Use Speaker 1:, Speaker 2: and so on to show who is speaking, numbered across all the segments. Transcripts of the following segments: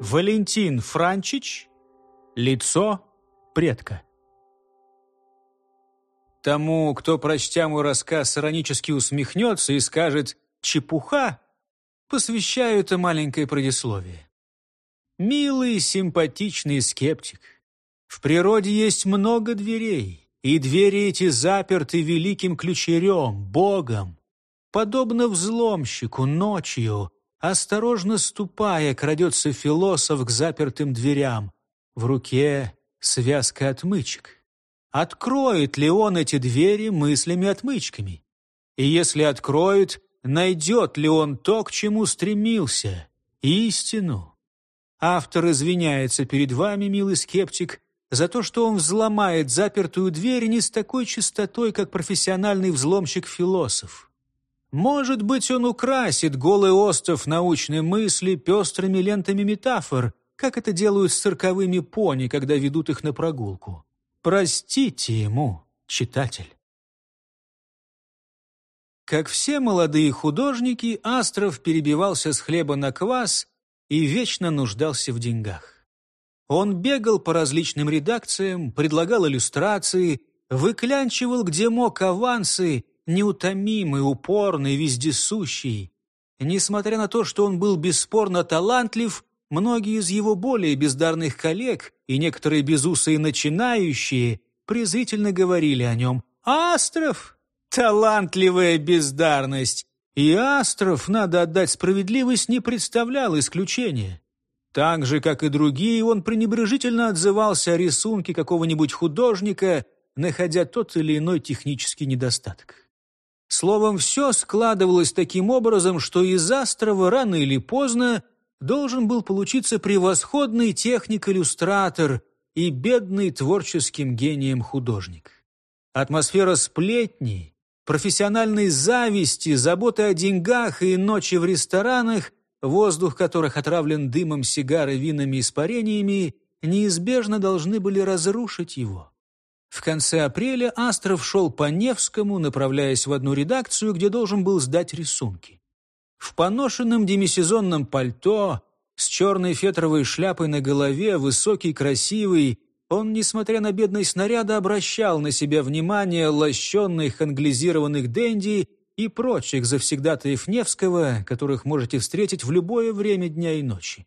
Speaker 1: Валентин Франчич «Лицо предка». Тому, кто, прочтя мой рассказ, иронически усмехнется и скажет «чепуха», посвящаю это маленькое предисловие. Милый, симпатичный скептик. В природе есть много дверей, и двери эти заперты великим ключерем, Богом. Подобно взломщику ночью, осторожно ступая, крадется философ к запертым дверям. В руке связка отмычек. Откроет ли он эти двери мыслями-отмычками? И если откроет, найдет ли он то, к чему стремился, истину? Автор извиняется перед вами, милый скептик, за то, что он взломает запертую дверь не с такой чистотой, как профессиональный взломщик-философ. Может быть, он украсит голый остров научной мысли пестрыми лентами метафор, как это делают с цирковыми пони, когда ведут их на прогулку. Простите ему, читатель. Как все молодые художники, Астров перебивался с хлеба на квас и вечно нуждался в деньгах. Он бегал по различным редакциям, предлагал иллюстрации, выклянчивал где мог авансы, неутомимый, упорный, вездесущий. Несмотря на то, что он был бесспорно талантлив, Многие из его более бездарных коллег и некоторые безусые начинающие презрительно говорили о нем «Астров! Талантливая бездарность!» И Астров, надо отдать справедливость, не представлял исключения. Так же, как и другие, он пренебрежительно отзывался о рисунке какого-нибудь художника, находя тот или иной технический недостаток. Словом, все складывалось таким образом, что из Астрова рано или поздно должен был получиться превосходный техник-иллюстратор и бедный творческим гением художник. Атмосфера сплетни, профессиональной зависти, заботы о деньгах и ночи в ресторанах, воздух которых отравлен дымом сигары, винами и испарениями, неизбежно должны были разрушить его. В конце апреля Астров шел по Невскому, направляясь в одну редакцию, где должен был сдать рисунки. В поношенном демисезонном пальто, с черной фетровой шляпой на голове, высокий, красивый, он, несмотря на бедность снаряда, обращал на себя внимание лощенных англизированных денди и прочих завсегдатаев Невского, которых можете встретить в любое время дня и ночи.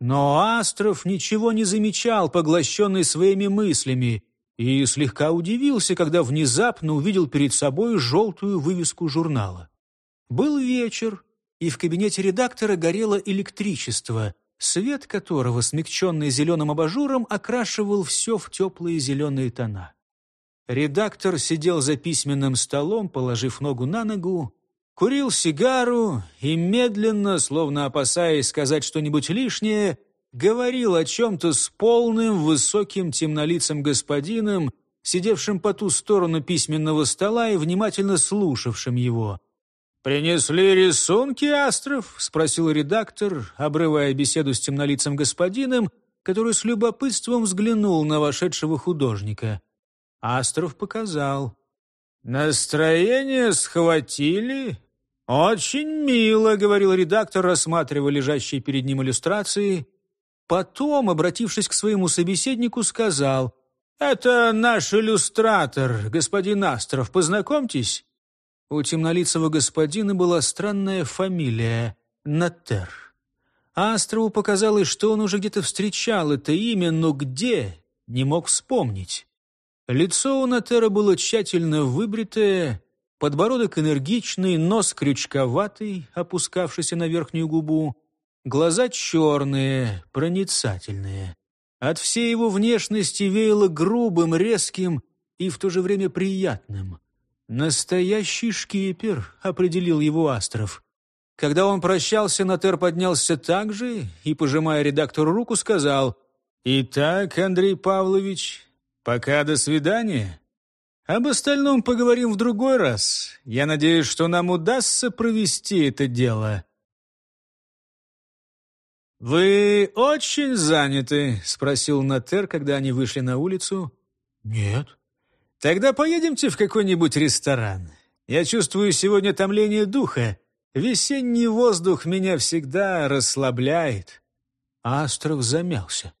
Speaker 1: Но Астров ничего не замечал, поглощенный своими мыслями, и слегка удивился, когда внезапно увидел перед собой желтую вывеску журнала. Был вечер, и в кабинете редактора горело электричество, свет которого, смягченный зеленым абажуром, окрашивал все в теплые зеленые тона. Редактор сидел за письменным столом, положив ногу на ногу, курил сигару и медленно, словно опасаясь сказать что-нибудь лишнее, говорил о чем-то с полным, высоким, темнолицым господином, сидевшим по ту сторону письменного стола и внимательно слушавшим его. «Принесли рисунки, Астров?» — спросил редактор, обрывая беседу с темнолицым господином, который с любопытством взглянул на вошедшего художника. Астров показал. «Настроение схватили?» «Очень мило», — говорил редактор, рассматривая лежащие перед ним иллюстрации. Потом, обратившись к своему собеседнику, сказал, «Это наш иллюстратор, господин Астров, познакомьтесь». У темнолицего господина была странная фамилия — Натер. Астрову показалось, что он уже где-то встречал это имя, но где — не мог вспомнить. Лицо у Натера было тщательно выбритое, подбородок энергичный, нос крючковатый, опускавшийся на верхнюю губу, глаза черные, проницательные. От всей его внешности веяло грубым, резким и в то же время приятным — «Настоящий шкипер», — определил его Астров. Когда он прощался, Натер поднялся так же и, пожимая редактору руку, сказал «Итак, Андрей Павлович, пока до свидания. Об остальном поговорим в другой раз. Я надеюсь, что нам удастся провести это дело». «Вы очень заняты?» — спросил Натер, когда они вышли на улицу. «Нет». Тогда поедемте в какой-нибудь ресторан. Я чувствую сегодня томление духа. Весенний воздух меня всегда расслабляет. Астров замялся.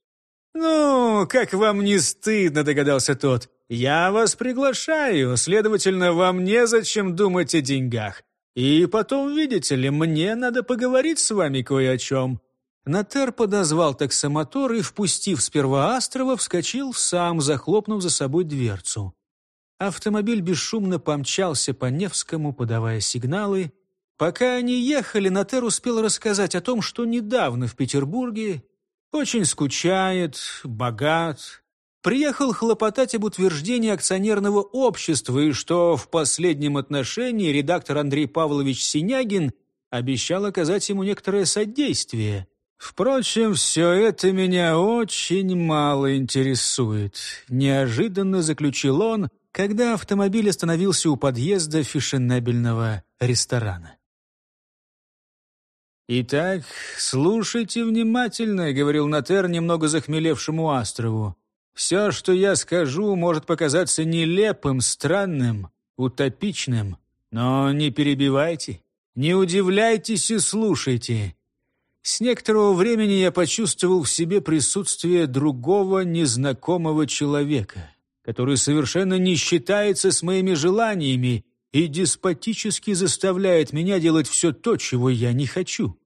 Speaker 1: «Ну, как вам не стыдно», — догадался тот. «Я вас приглашаю, следовательно, вам незачем думать о деньгах. И потом, видите ли, мне надо поговорить с вами кое о чем». Натер подозвал таксомотор и, впустив сперва Астрова, вскочил сам, захлопнув за собой дверцу. Автомобиль бесшумно помчался по Невскому, подавая сигналы. Пока они ехали, Натер успел рассказать о том, что недавно в Петербурге очень скучает, богат, приехал хлопотать об утверждении акционерного общества и что в последнем отношении редактор Андрей Павлович Синягин обещал оказать ему некоторое содействие. Впрочем, все это меня очень мало интересует. Неожиданно заключил он, когда автомобиль остановился у подъезда фешенебельного ресторана. «Итак, слушайте внимательно», — говорил Натер немного захмелевшему Астрову. «Все, что я скажу, может показаться нелепым, странным, утопичным, но не перебивайте, не удивляйтесь и слушайте». С некоторого времени я почувствовал в себе присутствие другого незнакомого человека который совершенно не считается с моими желаниями и деспотически заставляет меня делать все то, чего я не хочу.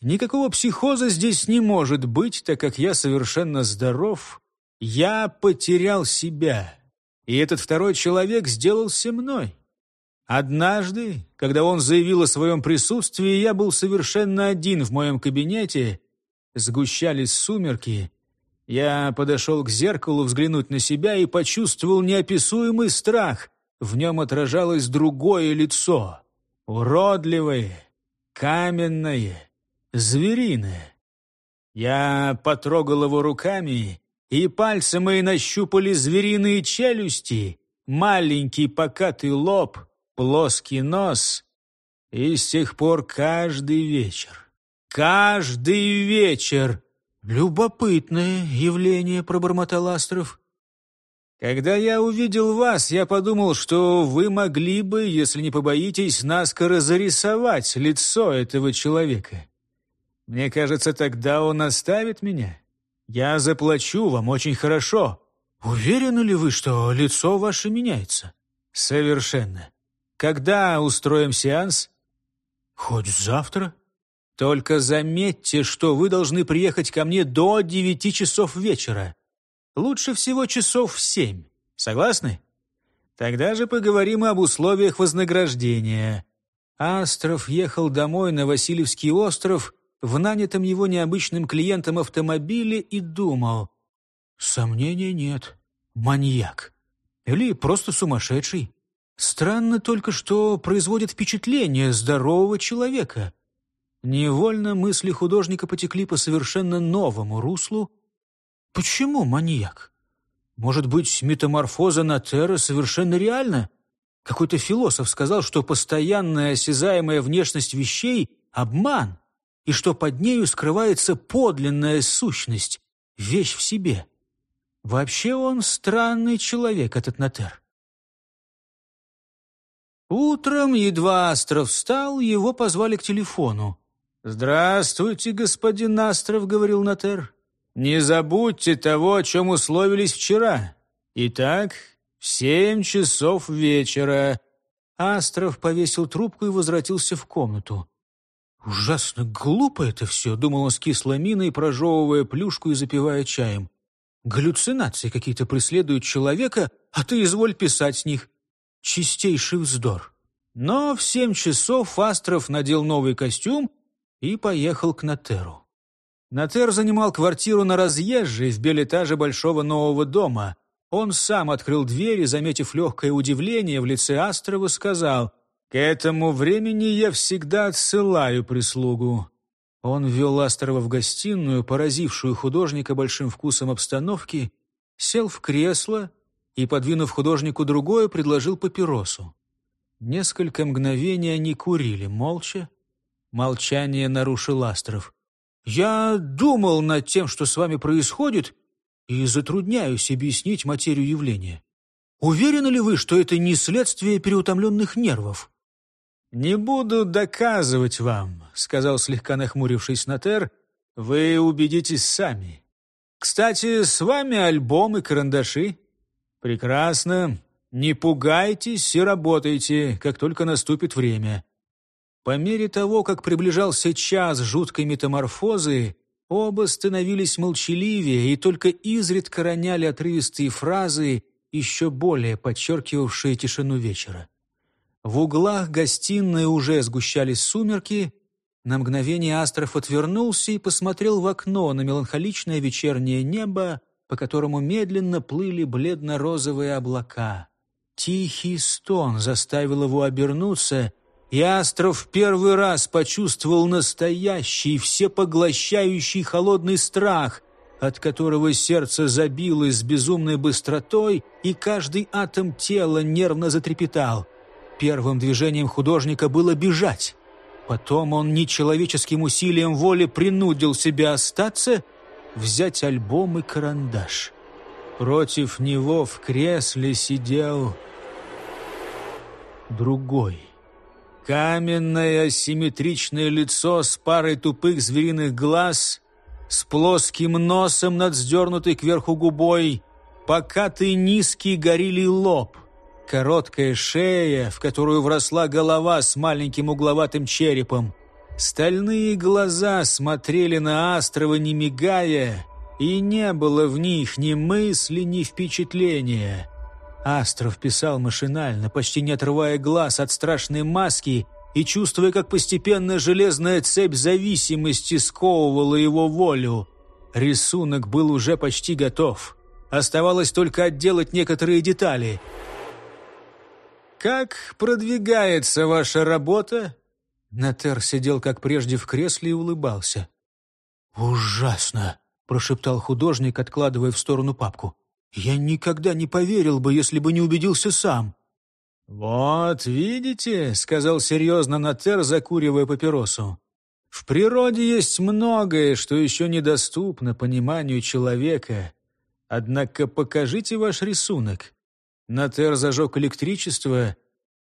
Speaker 1: Никакого психоза здесь не может быть, так как я совершенно здоров. Я потерял себя, и этот второй человек сделался мной. Однажды, когда он заявил о своем присутствии, я был совершенно один в моем кабинете, сгущались сумерки, я подошел к зеркалу взглянуть на себя и почувствовал неописуемый страх. В нем отражалось другое лицо. Уродливое, каменное, звериное. Я потрогал его руками, и пальцы мои нащупали звериные челюсти, маленький покатый лоб, плоский нос. И с тех пор каждый вечер, каждый вечер «Любопытное явление», — пробормотал Астров. «Когда я увидел вас, я подумал, что вы могли бы, если не побоитесь, наскоро зарисовать лицо этого человека. Мне кажется, тогда он оставит меня. Я заплачу вам очень хорошо. Уверены ли вы, что лицо ваше меняется?» «Совершенно. Когда устроим сеанс?» «Хоть завтра». Только заметьте, что вы должны приехать ко мне до девяти часов вечера. Лучше всего часов в семь. Согласны? Тогда же поговорим об условиях вознаграждения. Астров ехал домой на Васильевский остров в нанятом его необычным клиентом автомобиле и думал. Сомнения нет. Маньяк. Или просто сумасшедший. Странно только, что производит впечатление здорового человека. Невольно мысли художника потекли по совершенно новому руслу. Почему маньяк? Может быть, метаморфоза Натера совершенно реальна? Какой-то философ сказал, что постоянная осязаемая внешность вещей — обман, и что под нею скрывается подлинная сущность, вещь в себе. Вообще он странный человек, этот Натер. Утром, едва Астров встал, его позвали к телефону. «Здравствуйте, господин Астров», — говорил Натер. «Не забудьте того, о чем условились вчера. Итак, в семь часов вечера». Астров повесил трубку и возвратился в комнату. «Ужасно глупо это все», — думал он с кислой миной, прожевывая плюшку и запивая чаем. «Галлюцинации какие-то преследуют человека, а ты изволь писать с них. Чистейший вздор». Но в семь часов Астров надел новый костюм и поехал к Натеру. Натер занимал квартиру на разъезже в белэтаже большого нового дома. Он сам открыл дверь и, заметив легкое удивление в лице Астрова, сказал, «К этому времени я всегда отсылаю прислугу». Он ввел Астрова в гостиную, поразившую художника большим вкусом обстановки, сел в кресло и, подвинув художнику другое, предложил папиросу. Несколько мгновений они курили молча, Молчание нарушил Астров. «Я думал над тем, что с вами происходит, и затрудняюсь объяснить материю явления. Уверены ли вы, что это не следствие переутомленных нервов?» «Не буду доказывать вам», — сказал слегка нахмурившись Натер, Вы убедитесь сами. Кстати, с вами альбом и карандаши. Прекрасно. Не пугайтесь и работайте, как только наступит время. По мере того, как приближался час жуткой метаморфозы, оба становились молчаливее и только изредка роняли отрывистые фразы, еще более подчеркивавшие тишину вечера. В углах гостиной уже сгущались сумерки, на мгновение Астров отвернулся и посмотрел в окно на меланхоличное вечернее небо, по которому медленно плыли бледно-розовые облака. Тихий стон заставил его обернуться, и Астров первый раз почувствовал настоящий, всепоглощающий холодный страх, от которого сердце забилось с безумной быстротой, и каждый атом тела нервно затрепетал. Первым движением художника было бежать. Потом он нечеловеческим усилием воли принудил себя остаться, взять альбом и карандаш. Против него в кресле сидел другой. Каменное асимметричное лицо с парой тупых звериных глаз, с плоским носом над сдернутой кверху губой, покатый низкий горилий лоб — Короткая шея, в которую вросла голова с маленьким угловатым черепом. Стальные глаза смотрели на Астрова, не мигая, и не было в них ни мысли, ни впечатления. Астров писал машинально, почти не отрывая глаз от страшной маски и чувствуя, как постепенно железная цепь зависимости сковывала его волю. Рисунок был уже почти готов. Оставалось только отделать некоторые детали — «Как продвигается ваша работа?» Натер сидел, как прежде, в кресле и улыбался. «Ужасно!» — прошептал художник, откладывая в сторону папку. «Я никогда не поверил бы, если бы не убедился сам». «Вот, видите», — сказал серьезно Натер, закуривая папиросу. «В природе есть многое, что еще недоступно пониманию человека. Однако покажите ваш рисунок. Натер зажег электричество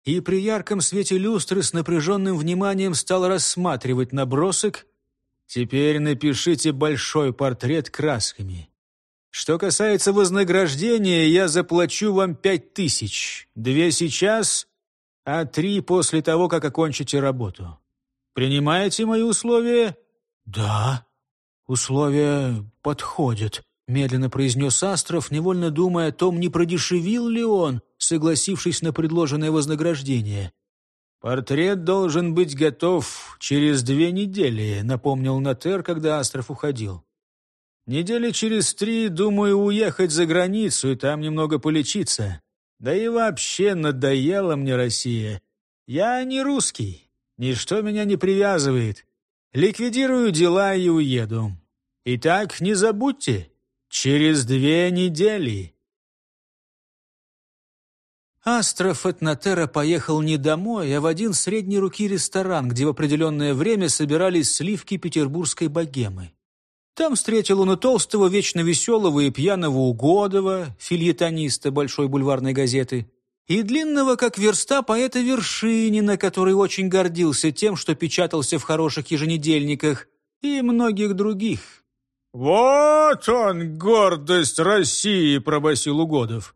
Speaker 1: и при ярком свете люстры с напряженным вниманием стал рассматривать набросок. «Теперь напишите большой портрет красками. Что касается вознаграждения, я заплачу вам пять тысяч. Две сейчас, а три после того, как окончите работу. Принимаете мои условия?» «Да, условия подходят», Медленно произнес Астров, невольно думая о том, не продешевил ли он, согласившись на предложенное вознаграждение. «Портрет должен быть готов через две недели», — напомнил Натер, когда Астров уходил. «Недели через три, думаю, уехать за границу и там немного полечиться. Да и вообще надоела мне Россия. Я не русский, ничто меня не привязывает. Ликвидирую дела и уеду. Итак, не забудьте, Через две недели. Астров от Натера поехал не домой, а в один средней руки ресторан, где в определенное время собирались сливки петербургской богемы. Там встретил он и толстого, вечно веселого и пьяного Угодова, фильетониста Большой бульварной газеты, и длинного, как верста, поэта Вершинина, который очень гордился тем, что печатался в хороших еженедельниках, и многих других, «Вот он, гордость России!» — пробасил Угодов.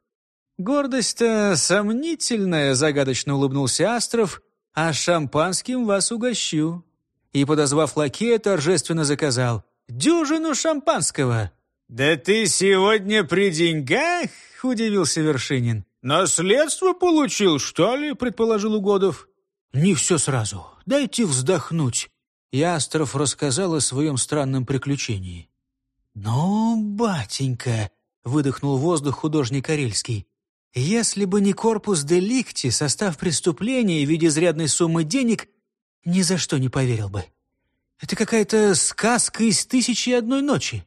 Speaker 1: «Гордость-то сомнительная», — загадочно улыбнулся Астров, «а шампанским вас угощу». И, подозвав лакея, торжественно заказал «Дюжину шампанского». «Да ты сегодня при деньгах?» — удивился Вершинин. «Наследство получил, что ли?» — предположил Угодов. «Не все сразу. Дайте вздохнуть». И Астров рассказал о своем странном приключении. «Ну, батенька!» — выдохнул воздух художник Карельский. «Если бы не корпус деликти, состав преступления в виде изрядной суммы денег, ни за что не поверил бы. Это какая-то сказка из «Тысячи и одной ночи».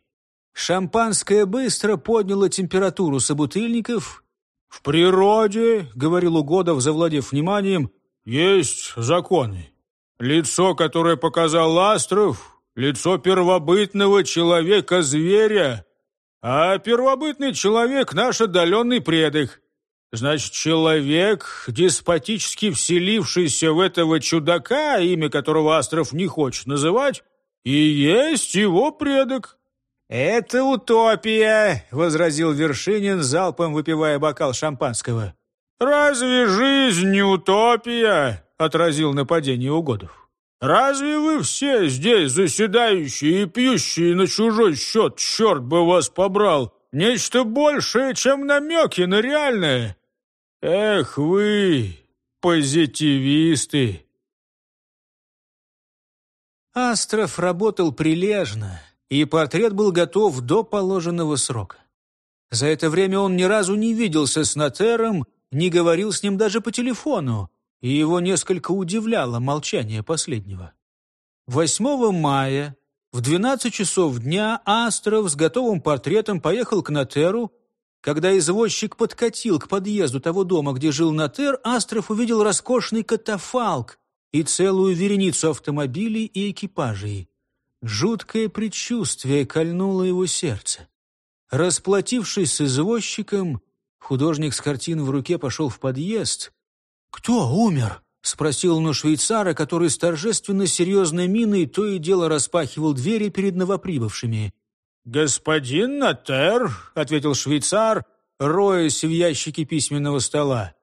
Speaker 1: Шампанское быстро подняло температуру собутыльников. «В природе, — говорил Угодов, завладев вниманием, — есть законы. Лицо, которое показал Астров, лицо первобытного человека-зверя, а первобытный человек — наш отдаленный предок. Значит, человек, деспотически вселившийся в этого чудака, имя которого Астров не хочет называть,
Speaker 2: и есть его предок».
Speaker 1: «Это утопия», — возразил Вершинин, залпом выпивая бокал шампанского.
Speaker 2: «Разве жизнь не утопия?» — отразил нападение Угодов. «Разве вы все здесь заседающие и пьющие на чужой счет, черт бы вас побрал, нечто большее, чем намеки на реальное? Эх вы, позитивисты!»
Speaker 1: Астров работал прилежно, и портрет был готов до положенного срока. За это время он ни разу не виделся с Натером, не говорил с ним даже по телефону, и его несколько удивляло молчание последнего. 8 мая в 12 часов дня Астров с готовым портретом поехал к Натеру. Когда извозчик подкатил к подъезду того дома, где жил Натер, Астров увидел роскошный катафалк и целую вереницу автомобилей и экипажей. Жуткое предчувствие кольнуло его сердце. Расплатившись с извозчиком, художник с картин в руке пошел в подъезд. «Кто умер?» — спросил он у швейцара, который с торжественно серьезной миной то и дело распахивал двери перед новоприбывшими.
Speaker 2: «Господин Натер», — ответил швейцар, роясь в ящике письменного стола.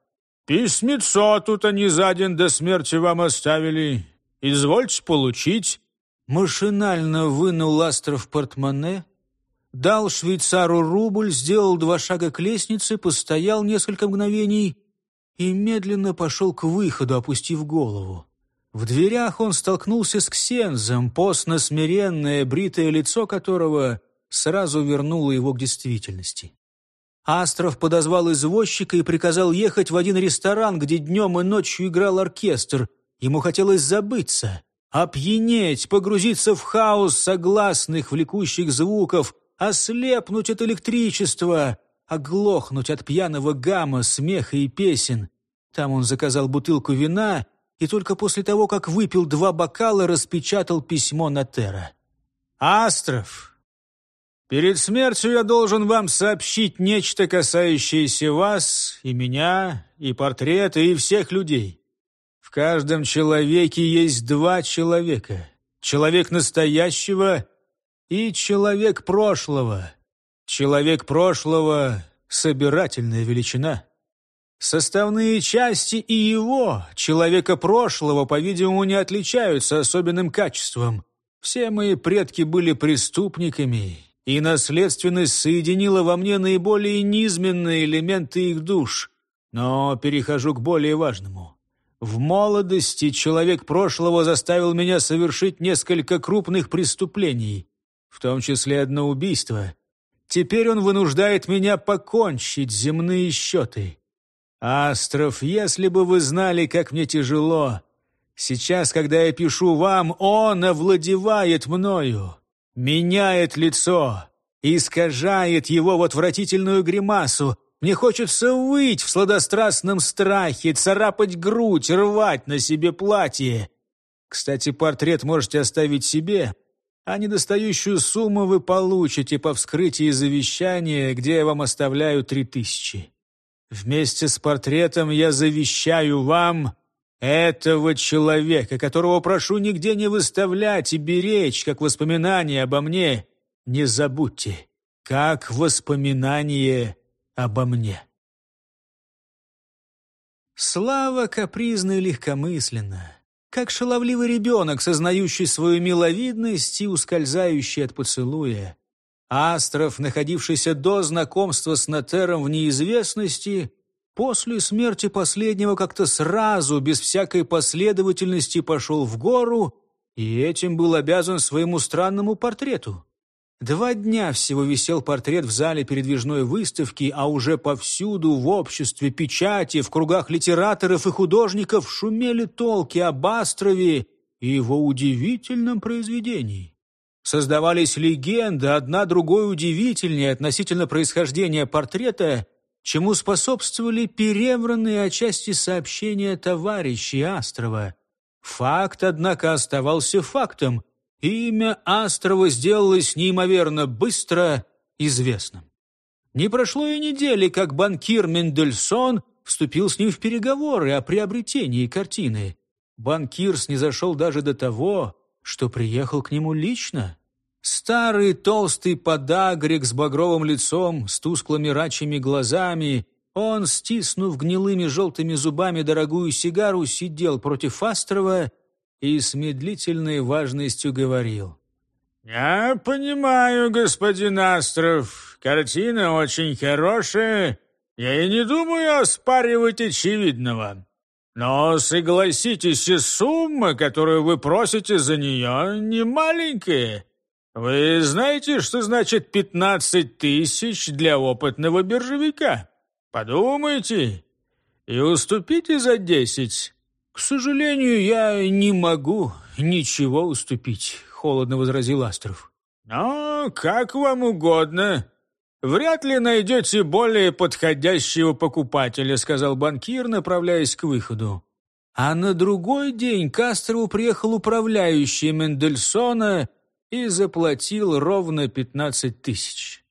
Speaker 2: «Письмецо тут они за день до смерти вам оставили. Извольте получить».
Speaker 1: Машинально вынул Астров портмоне, дал швейцару рубль, сделал два шага к лестнице, постоял несколько мгновений и медленно пошел к выходу, опустив голову. В дверях он столкнулся с Ксензом, постно-смиренное, бритое лицо которого сразу вернуло его к действительности. Астров подозвал извозчика и приказал ехать в один ресторан, где днем и ночью играл оркестр. Ему хотелось забыться — опьянеть, погрузиться в хаос согласных, влекущих звуков, ослепнуть от электричества, оглохнуть от пьяного гамма, смеха и песен. Там он заказал бутылку вина и только после того, как выпил два бокала, распечатал письмо на Тера. «Астров, перед смертью я должен вам сообщить нечто, касающееся вас и меня, и портрета, и всех людей каждом человеке есть два человека. Человек настоящего и человек прошлого. Человек прошлого — собирательная величина. Составные части и его, человека прошлого, по-видимому, не отличаются особенным качеством. Все мои предки были преступниками, и наследственность соединила во мне наиболее низменные элементы их душ. Но перехожу к более важному. В молодости человек прошлого заставил меня совершить несколько крупных преступлений, в том числе одно убийство. Теперь он вынуждает меня покончить земные счеты. Астров, если бы вы знали, как мне тяжело. Сейчас, когда я пишу вам, он овладевает мною, меняет лицо, искажает его в отвратительную гримасу, мне хочется выть в сладострастном страхе, царапать грудь, рвать на себе платье. Кстати, портрет можете оставить себе, а недостающую сумму вы получите по вскрытии завещания, где я вам оставляю три тысячи. Вместе с портретом я завещаю вам этого человека, которого прошу нигде не выставлять и беречь, как воспоминание обо мне. Не забудьте, как воспоминание обо мне. Слава капризна и легкомысленна, как шаловливый ребенок, сознающий свою миловидность и ускользающий от поцелуя. Астров, находившийся до знакомства с Натером в неизвестности, после смерти последнего как-то сразу, без всякой последовательности, пошел в гору и этим был обязан своему странному портрету. Два дня всего висел портрет в зале передвижной выставки, а уже повсюду в обществе, печати, в кругах литераторов и художников шумели толки об Астрове и его удивительном произведении. Создавались легенды, одна другой удивительнее относительно происхождения портрета, чему способствовали перевранные отчасти сообщения товарищей Астрова. Факт, однако, оставался фактом – Имя Астрова сделалось неимоверно быстро известным. Не прошло и недели, как банкир Мендельсон вступил с ним в переговоры о приобретении картины. Банкир снизошел даже до того, что приехал к нему лично. Старый толстый подагрик с багровым лицом, с тусклыми рачьими глазами, он, стиснув гнилыми желтыми зубами дорогую сигару, сидел против Астрова и с медлительной важностью говорил.
Speaker 2: «Я понимаю, господин Астров, картина очень хорошая, я и не думаю оспаривать очевидного. Но согласитесь, и сумма, которую вы просите за нее, не маленькая. Вы знаете, что значит пятнадцать тысяч для опытного биржевика? Подумайте и уступите за десять.
Speaker 1: К сожалению, я не могу ничего уступить, холодно возразил Астров.
Speaker 2: Но как вам угодно. «Вряд ли найдете более подходящего покупателя», — сказал банкир, направляясь к выходу.
Speaker 1: А на другой день к Астрову приехал управляющий Мендельсона и заплатил ровно пятнадцать тысяч.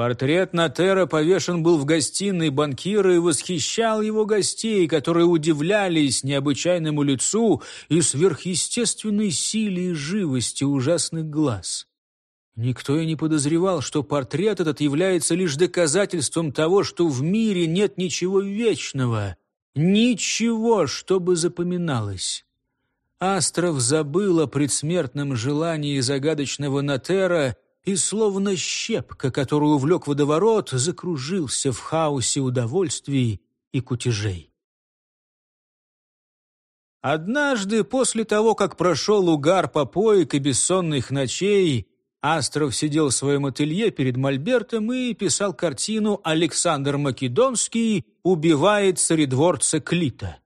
Speaker 1: Портрет Натера повешен был в гостиной банкира и восхищал его гостей, которые удивлялись необычайному лицу и сверхъестественной силе и живости ужасных глаз. Никто и не подозревал, что портрет этот является лишь доказательством того, что в мире нет ничего вечного, ничего, чтобы запоминалось. Астров забыл о предсмертном желании загадочного Натера и, словно щепка, которую увлек водоворот, закружился в хаосе удовольствий и кутежей. Однажды, после того, как прошел угар попоек и бессонных ночей, Астров сидел в своем ателье перед мольбертом и писал картину «Александр Македонский убивает царедворца Клита».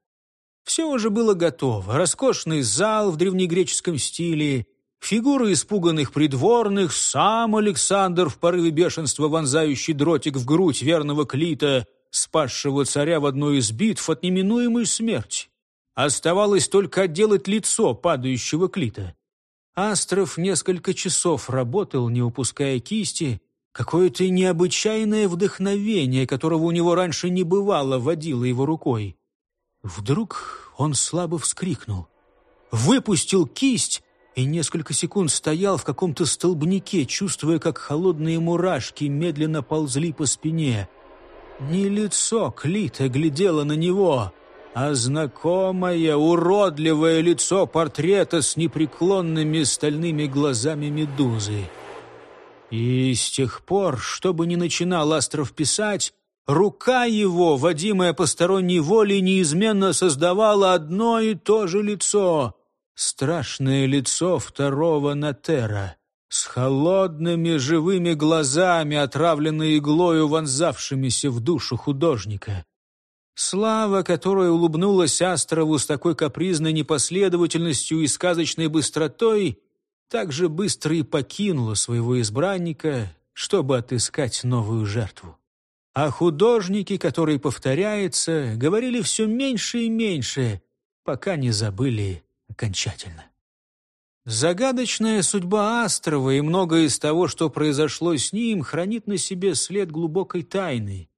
Speaker 1: Все уже было готово. Роскошный зал в древнегреческом стиле, фигуры испуганных придворных, сам Александр в порыве бешенства вонзающий дротик в грудь верного Клита, спасшего царя в одной из битв от неминуемой смерти. Оставалось только отделать лицо падающего Клита. Астров несколько часов работал, не упуская кисти. Какое-то необычайное вдохновение, которого у него раньше не бывало, водило его рукой. Вдруг он слабо вскрикнул, выпустил кисть и несколько секунд стоял в каком-то столбнике, чувствуя, как холодные мурашки медленно ползли по спине. Не лицо Клита глядело на него — а знакомое уродливое лицо портрета с непреклонными стальными глазами медузы. И с тех пор, что бы ни начинал Астров писать, рука его, водимая посторонней волей, неизменно создавала одно и то же лицо — страшное лицо второго Натера с холодными живыми глазами, отравленной иглою, вонзавшимися в душу художника. Слава, которая улыбнулась Астрову с такой капризной непоследовательностью и сказочной быстротой, так же быстро и покинула своего избранника, чтобы отыскать новую жертву. А художники, которые повторяются, говорили все меньше и меньше, пока не забыли окончательно. Загадочная судьба Астрова и многое из того, что произошло с ним, хранит на себе след глубокой тайны —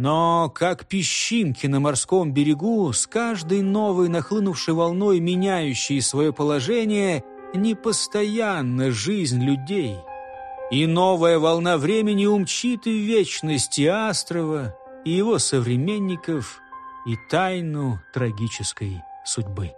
Speaker 1: но, как песчинки на морском берегу, с каждой новой нахлынувшей волной, меняющей свое положение, непостоянна жизнь людей. И новая волна времени умчит и вечности Астрова, и его современников, и тайну трагической судьбы.